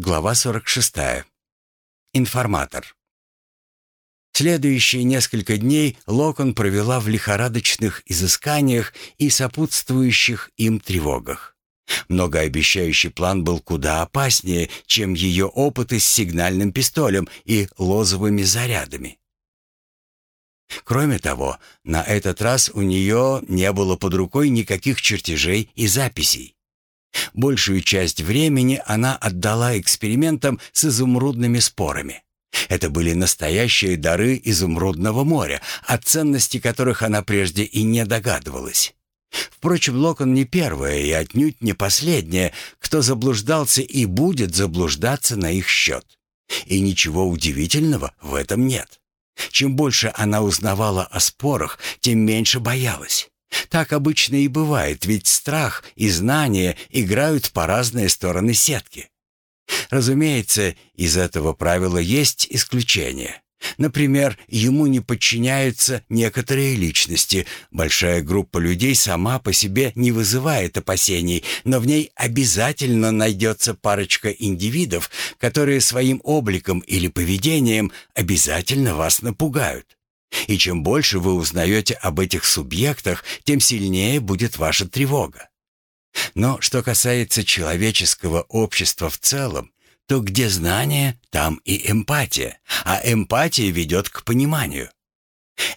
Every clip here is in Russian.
Глава 46. Информатор. Следующие несколько дней Локон провела в лихорадочных изысканиях и сопутствующих им тревогах. Многообещающий план был куда опаснее, чем ее опыты с сигнальным пистолем и лозовыми зарядами. Кроме того, на этот раз у нее не было под рукой никаких чертежей и записей. Большую часть времени она отдала экспериментам с изумрудными спорами. Это были настоящие дары изумрудного моря, о ценности которых она прежде и не догадывалась. Впрочем, Локон не первая и отнюдь не последняя, кто заблуждался и будет заблуждаться на их счет. И ничего удивительного в этом нет. Чем больше она узнавала о спорах, тем меньше боялась. Так обычно и бывает, ведь страх и знание играют по разные стороны сетки. Разумеется, из этого правила есть исключения. Например, ему не подчиняются некоторые личности. Большая группа людей сама по себе не вызывает опасений, но в ней обязательно найдется парочка индивидов, которые своим обликом или поведением обязательно вас напугают. И чем больше вы узнаете об этих субъектах, тем сильнее будет ваша тревога. Но что касается человеческого общества в целом, то где знание, там и эмпатия, а эмпатия ведет к пониманию.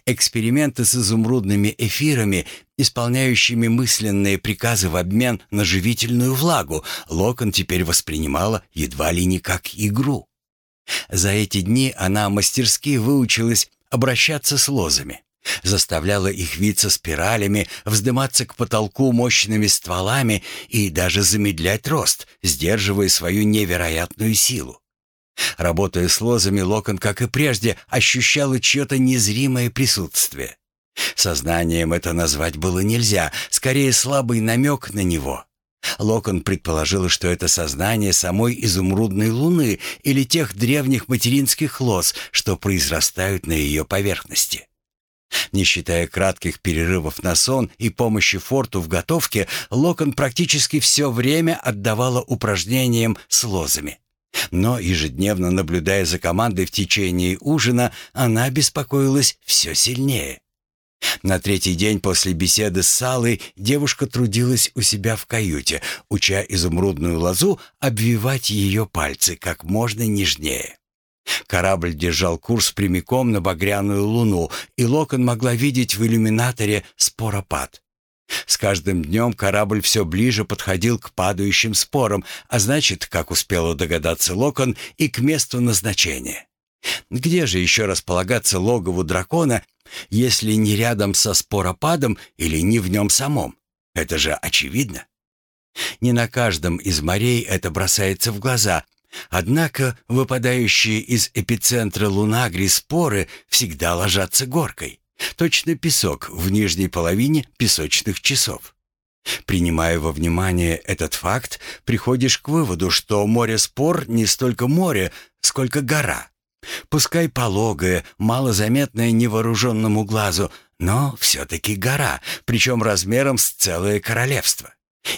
Эксперименты с изумрудными эфирами, исполняющими мысленные приказы в обмен на живительную влагу, Локон теперь воспринимала едва ли не как игру. За эти дни она мастерски выучилась обращаться с лозами. Заставляла их виться спиралями, вздыматься к потолку мощными стволами и даже замедлять рост, сдерживая свою невероятную силу. Работая с лозами, Локон, как и прежде, ощущала чье-то незримое присутствие. Сознанием это назвать было нельзя, скорее слабый намек на него. Локон предположила, что это сознание самой изумрудной луны или тех древних материнских лоз, что произрастают на ее поверхности. Не считая кратких перерывов на сон и помощи форту в готовке, Локон практически все время отдавала упражнениям с лозами. Но ежедневно наблюдая за командой в течение ужина, она беспокоилась все сильнее. На третий день после беседы с Салой девушка трудилась у себя в каюте, уча изумрудную лозу обвивать ее пальцы как можно нежнее. Корабль держал курс прямиком на багряную луну, и Локон могла видеть в иллюминаторе споропад. С каждым днем корабль все ближе подходил к падающим спорам, а значит, как успела догадаться Локон, и к месту назначения. Где же еще располагаться логову дракона, если не рядом со споропадом или не в нем самом? Это же очевидно. Не на каждом из морей это бросается в глаза, однако выпадающие из эпицентра лунагри споры всегда ложатся горкой. Точно песок в нижней половине песочных часов. Принимая во внимание этот факт, приходишь к выводу, что море спор не столько море, сколько гора. Пускай пологая, малозаметная невооруженному глазу, но все-таки гора, причем размером с целое королевство.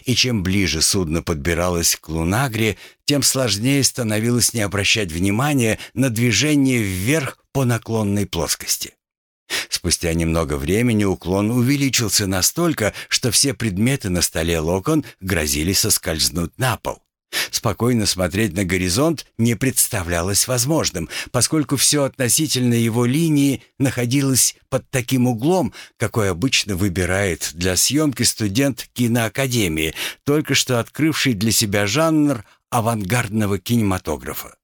И чем ближе судно подбиралось к Лунагре, тем сложнее становилось не обращать внимания на движение вверх по наклонной плоскости. Спустя немного времени уклон увеличился настолько, что все предметы на столе Локон грозили соскользнуть на пол. Спокойно смотреть на горизонт не представлялось возможным, поскольку все относительно его линии находилось под таким углом, какой обычно выбирает для съемки студент киноакадемии, только что открывший для себя жанр авангардного кинематографа.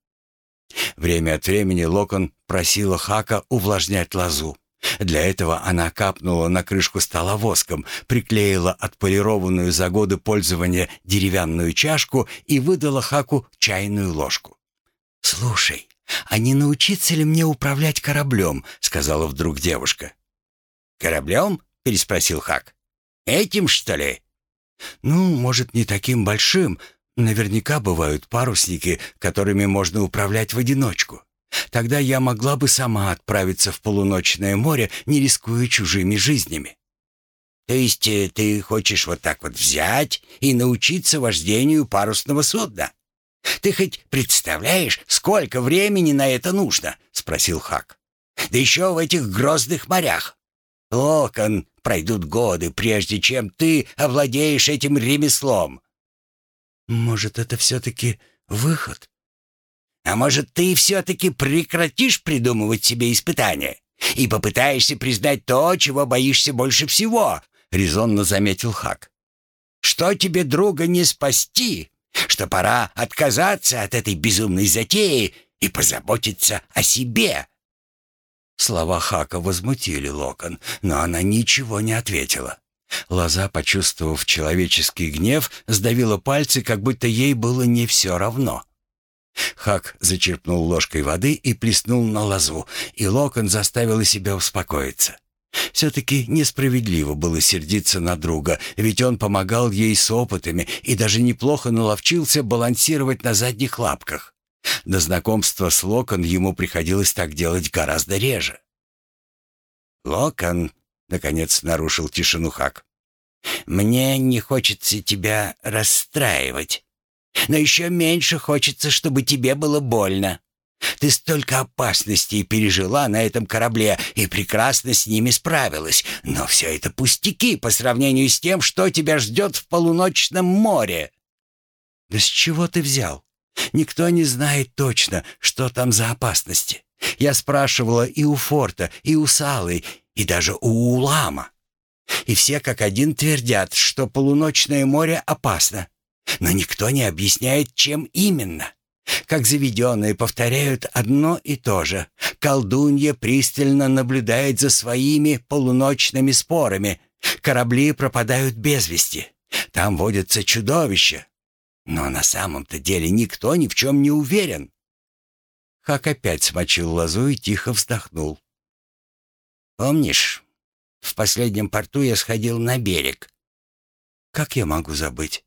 Время от времени Локон просила Хака увлажнять лозу. Для этого она капнула на крышку стола воском, приклеила отполированную за годы пользования деревянную чашку и выдала Хаку чайную ложку. «Слушай, а не научиться ли мне управлять кораблем?» — сказала вдруг девушка. «Кораблем?» — переспросил Хак. «Этим, что ли?» «Ну, может, не таким большим. Наверняка бывают парусники, которыми можно управлять в одиночку». Тогда я могла бы сама отправиться в полуночное море, не рискуя чужими жизнями. То есть э, ты хочешь вот так вот взять и научиться вождению парусного судна? Ты хоть представляешь, сколько времени на это нужно?» — спросил Хак. «Да еще в этих грозных морях. Локон, пройдут годы, прежде чем ты овладеешь этим ремеслом». «Может, это все-таки выход?» «А может, ты все-таки прекратишь придумывать себе испытания и попытаешься признать то, чего боишься больше всего?» — резонно заметил Хак. «Что тебе, друга, не спасти, что пора отказаться от этой безумной затеи и позаботиться о себе». Слова Хака возмутили Локон, но она ничего не ответила. Лоза, почувствовав человеческий гнев, сдавила пальцы, как будто ей было не все равно. Хак зачерпнул ложкой воды и плеснул на лозу, и Локон заставила себя успокоиться. Все-таки несправедливо было сердиться на друга, ведь он помогал ей с опытами и даже неплохо наловчился балансировать на задних лапках. До знакомства с Локон ему приходилось так делать гораздо реже. «Локон», — наконец нарушил тишину Хак, — «мне не хочется тебя расстраивать, но еще меньше хочется, чтобы тебе было больно. Ты столько опасностей пережила на этом корабле и прекрасно с ними справилась, но все это пустяки по сравнению с тем, что тебя ждет в полуночном море». «Да с чего ты взял? Никто не знает точно, что там за опасности. Я спрашивала и у Форта, и у Салы, и даже у Улама. И все как один твердят, что полуночное море опасно. Но никто не объясняет, чем именно. Как заведенные повторяют одно и то же. Колдунья пристально наблюдает за своими полуночными спорами. Корабли пропадают без вести. Там водятся чудовища. Но на самом-то деле никто ни в чем не уверен. Хак опять смочил лозу и тихо вздохнул. «Помнишь, в последнем порту я сходил на берег?» «Как я могу забыть?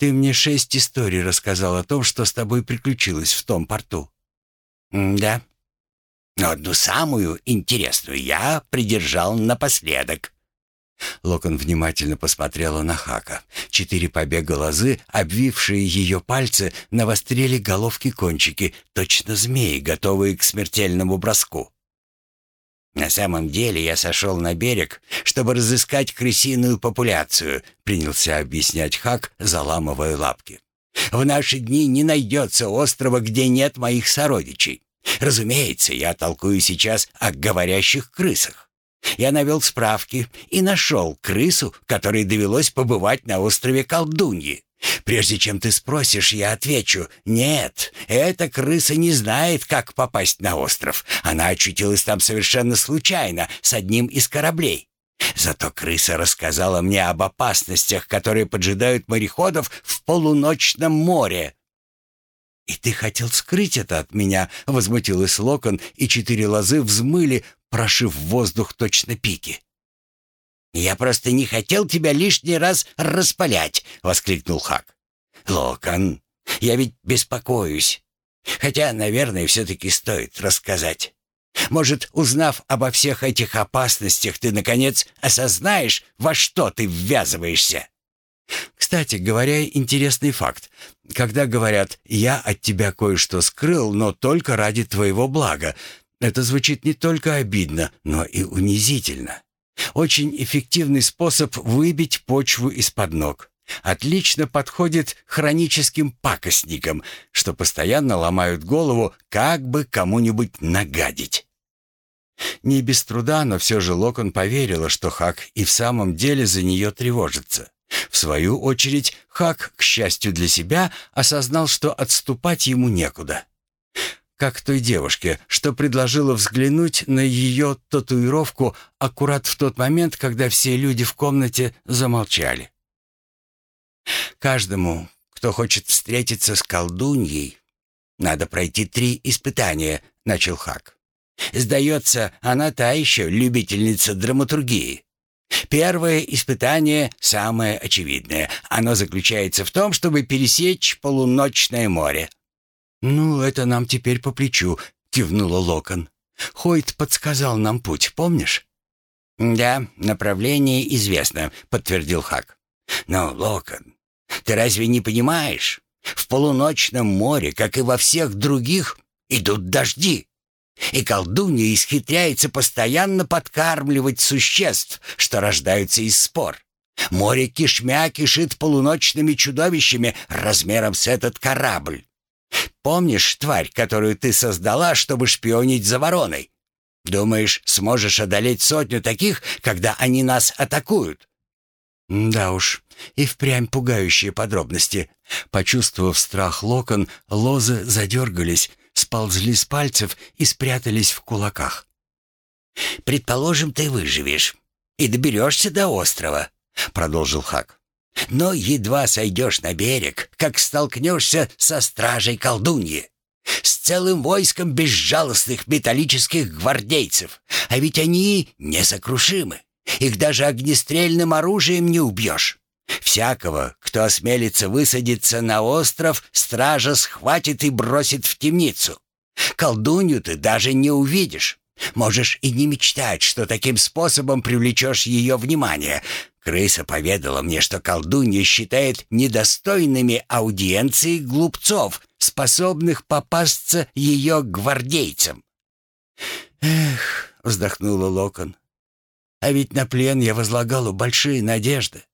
Ты мне шесть историй рассказал о том, что с тобой приключилось в том порту». «Да. Но одну самую интересную я придержал напоследок». Локон внимательно посмотрела на Хака. Четыре побега лозы, обвившие ее пальцы, навострили головки-кончики, точно змеи, готовые к смертельному броску. «На самом деле я сошел на берег, чтобы разыскать крысиную популяцию», принялся объяснять Хак, заламывая лапки. «В наши дни не найдется острова, где нет моих сородичей. Разумеется, я толкую сейчас о говорящих крысах. Я навел справки и нашел крысу, которой довелось побывать на острове Колдуньи. Прежде чем ты спросишь, я отвечу, нет, эта крыса не знает, как попасть на остров. Она очутилась там совершенно случайно, с одним из кораблей. Зато крыса рассказала мне об опасностях, которые поджидают мореходов в полуночном море. «И ты хотел скрыть это от меня?» — возмутилась Локон, и четыре лозы взмыли, прошив воздух точно пики. «Я просто не хотел тебя лишний раз распалять!» — воскликнул Хак. «Локон, я ведь беспокоюсь. Хотя, наверное, все-таки стоит рассказать. Может, узнав обо всех этих опасностях, ты, наконец, осознаешь, во что ты ввязываешься?» Кстати говоря, интересный факт. Когда говорят «я от тебя кое-что скрыл, но только ради твоего блага», это звучит не только обидно, но и унизительно. Очень эффективный способ выбить почву из-под ног. Отлично подходит хроническим пакостникам, что постоянно ломают голову, как бы кому-нибудь нагадить. Не без труда, но все же Локон поверила, что Хак и в самом деле за нее тревожится. В свою очередь, Хак, к счастью для себя, осознал, что отступать ему некуда как той девушке, что предложила взглянуть на ее татуировку аккурат в тот момент, когда все люди в комнате замолчали. Каждому, кто хочет встретиться с колдуньей, надо пройти три испытания, начал Хак. Сдается, она та еще любительница драматургии. Первое испытание самое очевидное. Оно заключается в том, чтобы пересечь полуночное море. «Ну, это нам теперь по плечу», — кивнула Локон. «Хойт подсказал нам путь, помнишь?» «Да, направление известно», — подтвердил Хак. «Но, Локон, ты разве не понимаешь? В полуночном море, как и во всех других, идут дожди. И колдунья исхитряется постоянно подкармливать существ, что рождаются из спор. Море кишмя кишит полуночными чудовищами размером с этот корабль. Помнишь тварь, которую ты создала, чтобы шпионить за вороной? Думаешь, сможешь одолеть сотню таких, когда они нас атакуют? Да уж, и впрямь пугающие подробности. Почувствовав страх локон, лозы задергались, сползли с пальцев и спрятались в кулаках. «Предположим, ты выживешь и доберешься до острова», — продолжил Хак. «Но едва сойдешь на берег, как столкнешься со стражей колдуньи, с целым войском безжалостных металлических гвардейцев, а ведь они несокрушимы. Их даже огнестрельным оружием не убьешь. Всякого, кто осмелится высадиться на остров, стража схватит и бросит в темницу. Колдунью ты даже не увидишь. Можешь и не мечтать, что таким способом привлечешь ее внимание. Крыса поведала мне, что колдунья считает недостойными аудиенции глупцов, способных попасться ее гвардейцам. «Эх», — вздохнула Локон, — «а ведь на плен я возлагала большие надежды.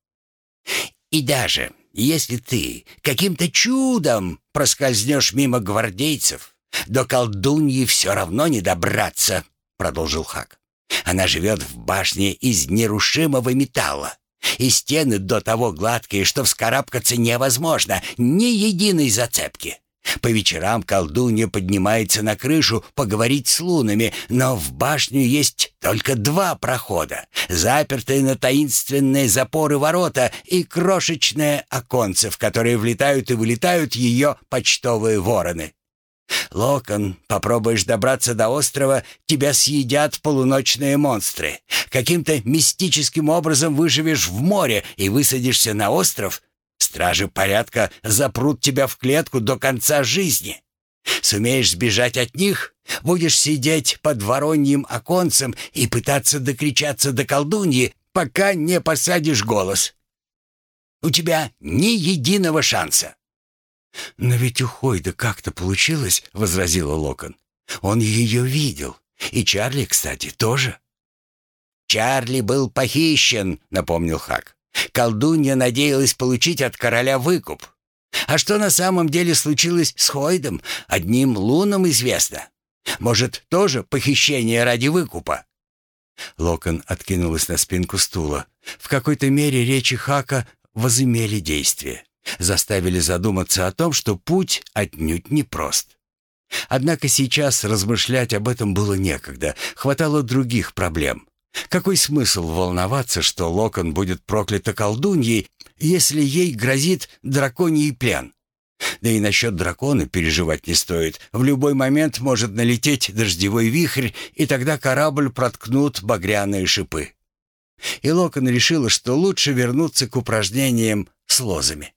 И даже если ты каким-то чудом проскользнешь мимо гвардейцев, до колдуньи все равно не добраться», — продолжил Хак. «Она живет в башне из нерушимого металла, и стены до того гладкие, что вскарабкаться невозможно, ни единой зацепки. По вечерам колдунья поднимается на крышу поговорить с лунами, но в башню есть только два прохода, запертые на таинственные запоры ворота и крошечное оконце, в которое влетают и вылетают ее почтовые вороны. Локон, попробуешь добраться до острова, тебя съедят полуночные монстры. Каким-то мистическим образом выживешь в море и высадишься на остров, Стражи порядка запрут тебя в клетку до конца жизни. Сумеешь сбежать от них, будешь сидеть под вороньим оконцем и пытаться докричаться до колдуньи, пока не посадишь голос. У тебя ни единого шанса. «Но ведь у Хойда как-то получилось», — возразила Локон. «Он ее видел. И Чарли, кстати, тоже». «Чарли был похищен», — напомнил Хак. Колдунья надеялась получить от короля выкуп. А что на самом деле случилось с Хойдом, одним лунам известно. Может, тоже похищение ради выкупа?» Локон откинулась на спинку стула. В какой-то мере речи Хака возымели действие. Заставили задуматься о том, что путь отнюдь непрост. Однако сейчас размышлять об этом было некогда, хватало других проблем. Какой смысл волноваться, что Локон будет проклята колдуньей, если ей грозит драконий плен? Да и насчет дракона переживать не стоит. В любой момент может налететь дождевой вихрь, и тогда корабль проткнут багряные шипы. И Локон решила, что лучше вернуться к упражнениям с лозами.